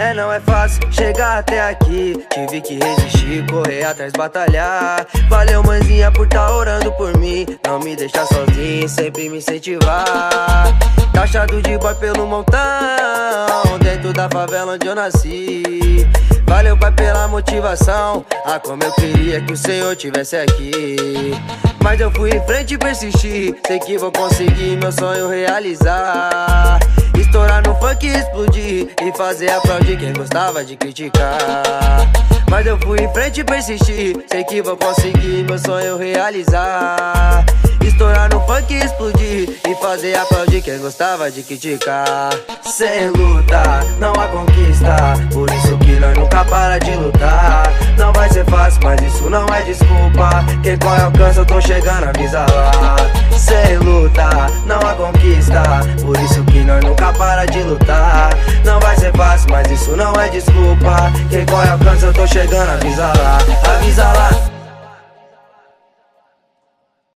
É, não é fácil chegar até aqui. Tive que resistir, correr atrás, batalhar. Valeu, mãezinha, por tá orando por mim. Não me deixar sozinho, sempre me incentivar. Tá Taxado de boy pelo montão, dentro da favela onde eu nasci. Valeu, pai, pela motivação. Ah, como eu queria que o senhor tivesse aqui. Mas eu fui em frente e persisti. Sei que vou conseguir meu sonho realizar. Estourar no funk e explodir. E fazer aplaudir quem gostava de criticar. Mas eu fui em frente e persisti. Sei que vou conseguir meu sonho realizar. Estourar no funk e explodir E fazer aplaudir quem gostava de criticar Sem luta, não há conquista Por isso mas isso não é desculpa. Quem corre alcança, eu tô chegando, avisa lá. Sem luta, não há conquista. Por isso que nós nunca para de lutar. Não vai ser fácil, mas isso não é desculpa. Quem corre alcança, eu tô chegando, avisa lá